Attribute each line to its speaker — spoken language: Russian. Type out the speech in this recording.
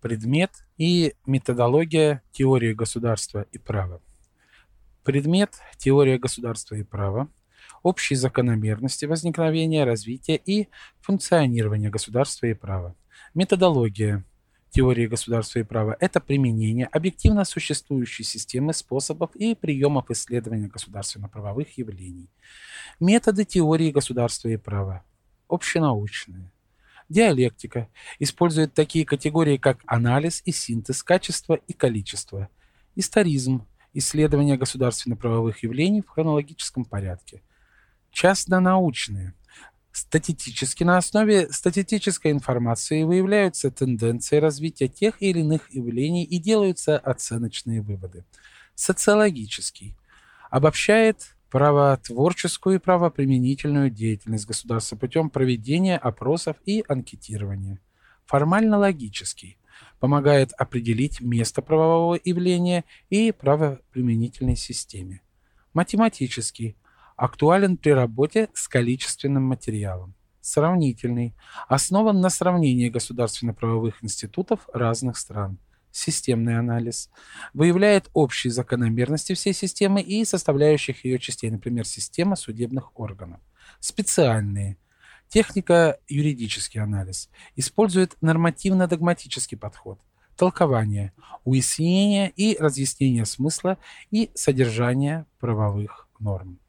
Speaker 1: Предмет и методология теории государства и права. Предмет – теория государства и права, общие закономерности возникновения, развития и функционирования государства и права. Методология теории государства и права – это применение объективно существующей системы способов и приемов исследования государственно-правовых явлений. Методы теории государства и права – общенаучные. Диалектика использует такие категории, как анализ и синтез качества и количества, историзм – исследование государственно-правовых явлений в хронологическом порядке, частно-научные – Статистически на основе статистической информации выявляются тенденции развития тех или иных явлений и делаются оценочные выводы. Социологический обобщает правотворческую и правоприменительную деятельность государства путем проведения опросов и анкетирования. Формально-логический помогает определить место правового явления и правоприменительной системе. Математический актуален при работе с количественным материалом. Сравнительный. Основан на сравнении государственно-правовых институтов разных стран. Системный анализ. Выявляет общие закономерности всей системы и составляющих ее частей, например, система судебных органов. Специальные. Техника юридический анализ. Использует нормативно-догматический подход. Толкование, уяснение и разъяснение смысла и содержания правовых норм.